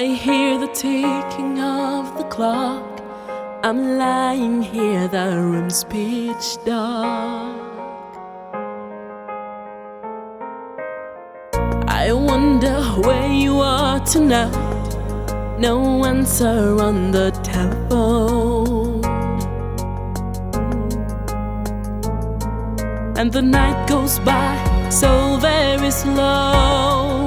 I hear the ticking of the clock. I'm lying here, the room's pitch dark. I wonder where you are tonight. No answer on the telephone. And the night goes by so very slow.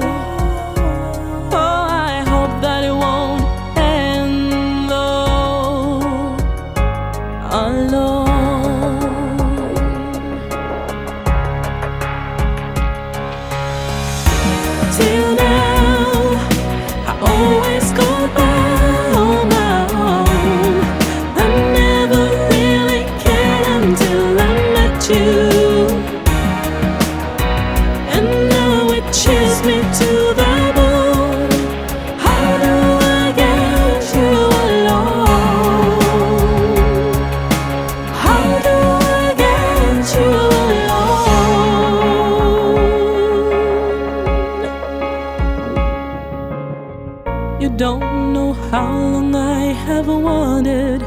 You don't know how long I have wanted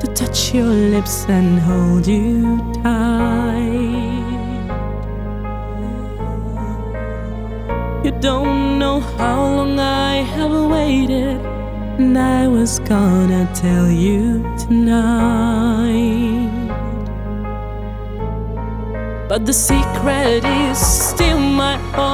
to touch your lips and hold you tight. You don't know how long I have waited, and I was gonna tell you tonight. But the secret is still my own,